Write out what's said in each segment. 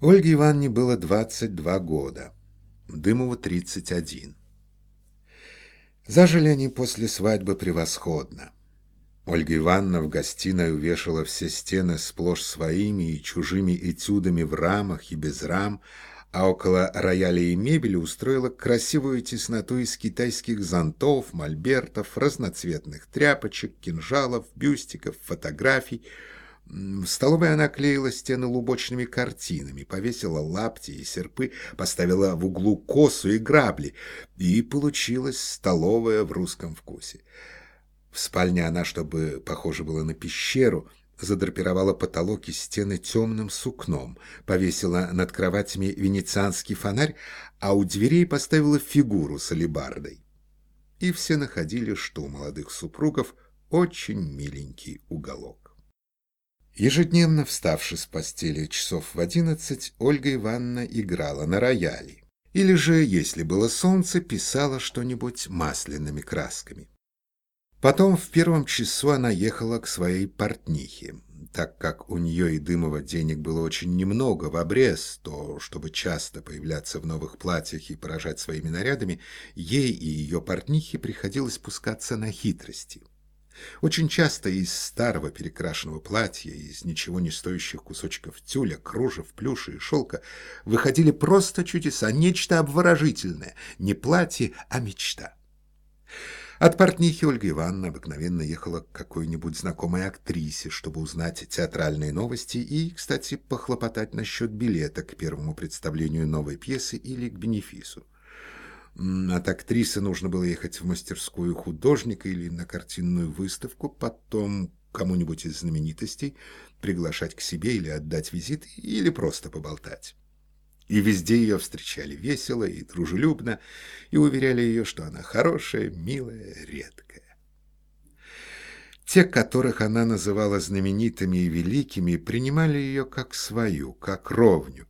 Ольге Ивановне было 22 года, Дымову 31. Зажили они после свадьбы превосходно. Ольга Ивановна в гостиной увешала все стены сплошь своими и чужими этюдами в рамах и без рам, а около рояля и мебели устроила красивую тесноту из китайских зонтов, мольбертов, разноцветных тряпочек, кинжалов, бюстиков, фотографий. В столовой она клеила стены лубочными картинами, повесила лапти и серпы, поставила в углу косу и грабли, и получилась столовая в русском вкусе. В спальне она, чтобы похоже было на пещеру, задрапировала потолок и стены темным сукном, повесила над кроватями венецианский фонарь, а у дверей поставила фигуру с алебардой. И все находили, что у молодых супругов очень миленький уголок. Ежедневно, вставши с постели часов в одиннадцать, Ольга Ивановна играла на рояле. Или же, если было солнце, писала что-нибудь масляными красками. Потом в первом часу она ехала к своей портнихе. Так как у нее и Дымова денег было очень немного в обрез, то, чтобы часто появляться в новых платьях и поражать своими нарядами, ей и ее портнихе приходилось пускаться на хитрости. Очень часто из старого перекрашенного платья, из ничего не стоящих кусочков тюля, кружев, плюша и шелка выходили просто чудеса, нечто обворожительное, не платье, а мечта. От портнихи Ольга Ивановна обыкновенно ехала к какой-нибудь знакомой актрисе, чтобы узнать театральные новости и, кстати, похлопотать насчет билета к первому представлению новой пьесы или к бенефису. От актрисы нужно было ехать в мастерскую художника или на картинную выставку, потом кому-нибудь из знаменитостей приглашать к себе или отдать визит, или просто поболтать. И везде ее встречали весело и дружелюбно, и уверяли ее, что она хорошая, милая, редкая. Те, которых она называла знаменитыми и великими, принимали ее как свою, как ровню,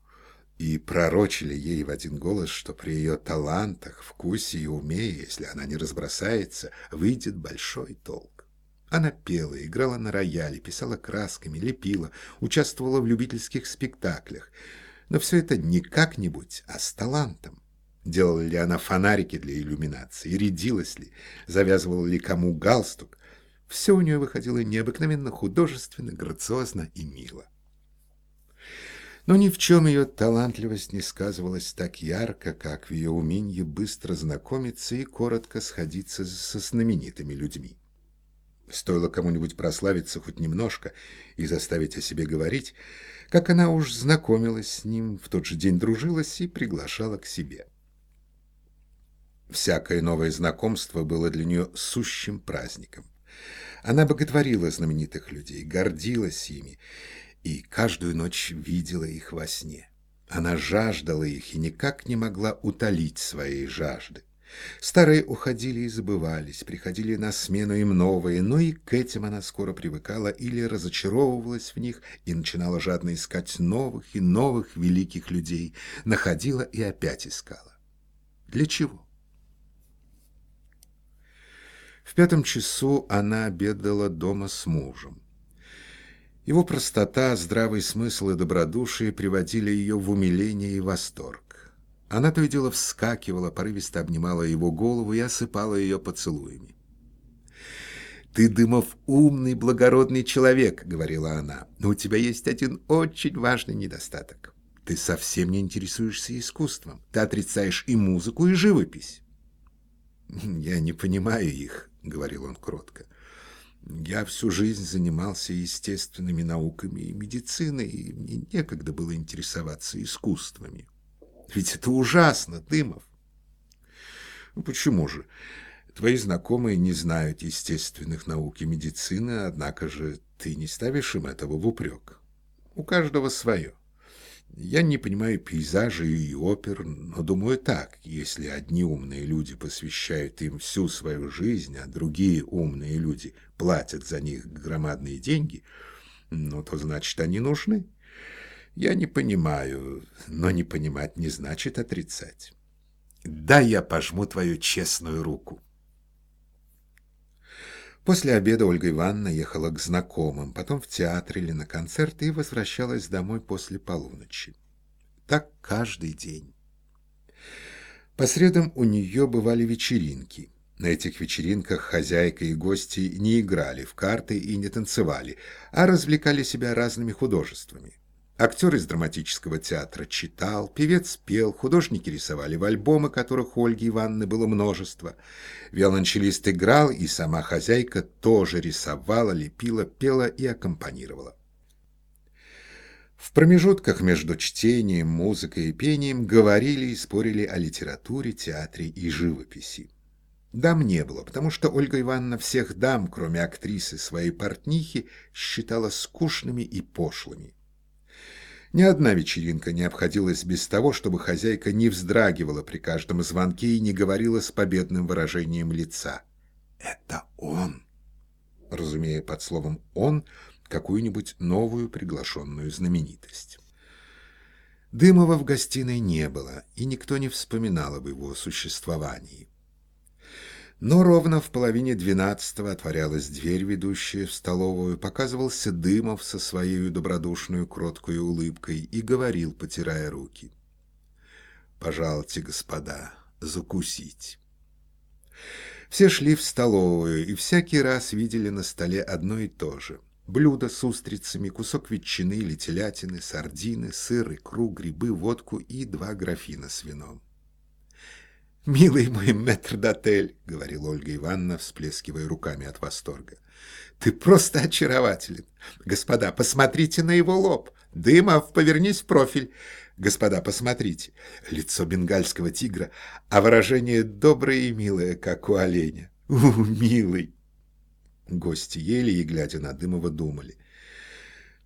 и пророчили ей в один голос, что при ее талантах, вкусе и уме, если она не разбросается, выйдет большой толк. Она пела, играла на рояле, писала красками, лепила, участвовала в любительских спектаклях – но все это не как-нибудь, а с талантом. Делала ли она фонарики для иллюминации, рядилась ли, завязывала ли кому галстук. Все у нее выходило необыкновенно художественно, грациозно и мило. Но ни в чем ее талантливость не сказывалась так ярко, как в ее умении быстро знакомиться и коротко сходиться со знаменитыми людьми. Стоило кому-нибудь прославиться хоть немножко и заставить о себе говорить, как она уж знакомилась с ним, в тот же день дружилась и приглашала к себе. Всякое новое знакомство было для нее сущим праздником. Она боготворила знаменитых людей, гордилась ими и каждую ночь видела их во сне. Она жаждала их и никак не могла утолить своей жажды. Старые уходили и забывались, приходили на смену им новые, но и к этим она скоро привыкала или разочаровывалась в них и начинала жадно искать новых и новых великих людей, находила и опять искала. Для чего? В пятом часу она обедала дома с мужем. Его простота, здравый смысл и добродушие приводили ее в умиление и восторг. Она то и дело вскакивала, порывисто обнимала его голову и осыпала ее поцелуями. «Ты, Дымов, умный, благородный человек», — говорила она, — «но у тебя есть один очень важный недостаток. Ты совсем не интересуешься искусством. Ты отрицаешь и музыку, и живопись». «Я не понимаю их», — говорил он кротко. «Я всю жизнь занимался естественными науками и медициной, и мне некогда было интересоваться искусствами». Ведь это ужасно, Дымов. Ну, почему же? Твои знакомые не знают естественных наук и медицины, однако же ты не ставишь им этого в упрек. У каждого свое. Я не понимаю пейзажей и опер, но думаю так, если одни умные люди посвящают им всю свою жизнь, а другие умные люди платят за них громадные деньги, ну, то значит, они нужны. Я не понимаю, но не понимать не значит отрицать. Да, я пожму твою честную руку. После обеда Ольга Ивановна ехала к знакомым, потом в театр или на концерт и возвращалась домой после полуночи. Так каждый день. По средам у нее бывали вечеринки. На этих вечеринках хозяйка и гости не играли в карты и не танцевали, а развлекали себя разными художествами. Актер из драматического театра читал, певец пел, художники рисовали в альбомы, которых Ольги Ивановны было множество. Виолончелист играл, и сама хозяйка тоже рисовала, лепила, пела и аккомпанировала. В промежутках между чтением, музыкой и пением говорили и спорили о литературе, театре и живописи. Дам не было, потому что Ольга Ивановна всех дам, кроме актрисы своей портнихи, считала скучными и пошлыми. Ни одна вечеринка не обходилась без того, чтобы хозяйка не вздрагивала при каждом звонке и не говорила с победным выражением лица. «Это он!» Разумея под словом «он» какую-нибудь новую приглашенную знаменитость. Дымова в гостиной не было, и никто не вспоминал об его существовании. Но ровно в половине двенадцатого отворялась дверь, ведущая в столовую, показывался Дымов со своей добродушной кроткой улыбкой и говорил, потирая руки. «Пожалуйте, господа, закусить». Все шли в столовую и всякий раз видели на столе одно и то же. Блюдо с устрицами, кусок ветчины или телятины, сардины, сыр, икру, грибы, водку и два графина с вином. «Милый мой метрдотель», — говорила Ольга Ивановна, всплескивая руками от восторга, — «ты просто очарователен. Господа, посмотрите на его лоб. Дымов, повернись в профиль. Господа, посмотрите. Лицо бенгальского тигра, а выражение доброе и милое, как у оленя. У, милый!» Гости ели и, глядя на Дымова, думали.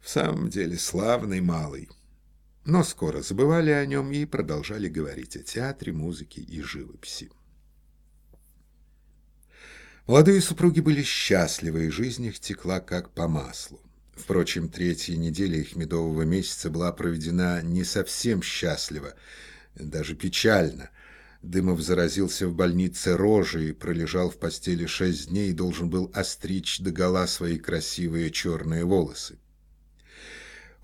«В самом деле славный малый» но скоро забывали о нем и продолжали говорить о театре, музыке и живописи. Молодые супруги были счастливы, и жизнь их текла как по маслу. Впрочем, третья неделя их медового месяца была проведена не совсем счастливо, даже печально. Дымов заразился в больнице рожей, пролежал в постели шесть дней и должен был остричь догола свои красивые черные волосы.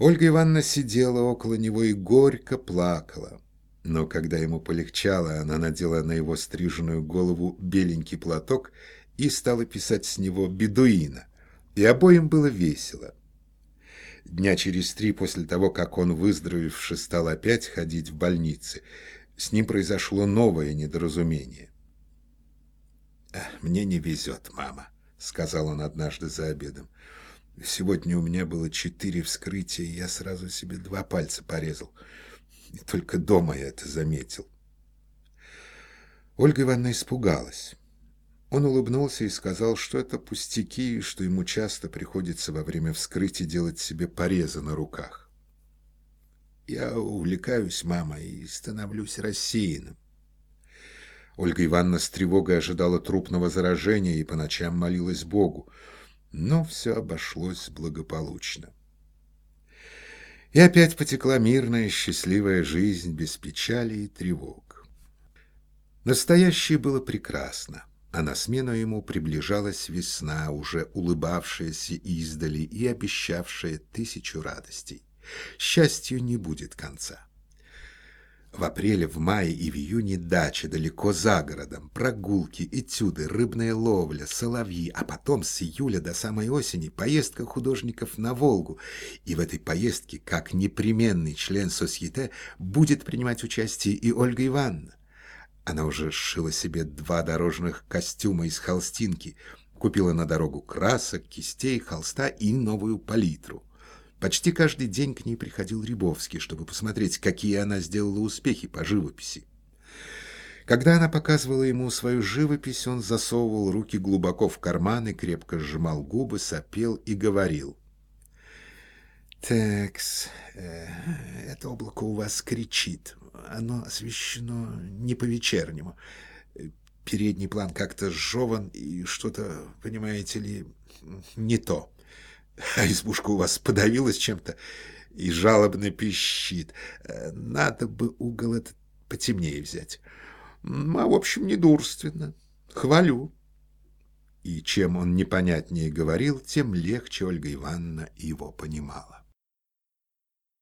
Ольга Ивановна сидела около него и горько плакала. Но когда ему полегчало, она надела на его стриженную голову беленький платок и стала писать с него бедуина. И обоим было весело. Дня через три после того, как он, выздоровевши, стал опять ходить в больнице, с ним произошло новое недоразумение. «Мне не везет, мама», — сказал он однажды за обедом. Сегодня у меня было четыре вскрытия, и я сразу себе два пальца порезал. И только дома я это заметил. Ольга Ивановна испугалась. Он улыбнулся и сказал, что это пустяки, и что ему часто приходится во время вскрытия делать себе порезы на руках. Я увлекаюсь, мама, и становлюсь рассеянным. Ольга Ивановна с тревогой ожидала трупного заражения и по ночам молилась Богу но все обошлось благополучно. И опять потекла мирная, счастливая жизнь без печали и тревог. Настоящее было прекрасно, а на смену ему приближалась весна, уже улыбавшаяся издали и обещавшая тысячу радостей. Счастью не будет конца. В апреле, в мае и в июне дача далеко за городом, прогулки, этюды, рыбная ловля, соловьи, а потом с июля до самой осени поездка художников на Волгу. И в этой поездке, как непременный член Сосьете, будет принимать участие и Ольга Ивановна. Она уже сшила себе два дорожных костюма из холстинки, купила на дорогу красок, кистей, холста и новую палитру. Почти каждый день к ней приходил Рябовский, чтобы посмотреть, какие она сделала успехи по живописи. Когда она показывала ему свою живопись, он засовывал руки глубоко в карманы, крепко сжимал губы, сопел и говорил. «Текс, э, это облако у вас кричит. Оно освещено не по-вечернему. Передний план как-то сжеван, и что-то, понимаете ли, не то» а избушка у вас подавилась чем-то и жалобно пищит. Э, надо бы угол этот потемнее взять. А, в общем, недурственно. Хвалю. И чем он непонятнее говорил, тем легче Ольга Ивановна его понимала.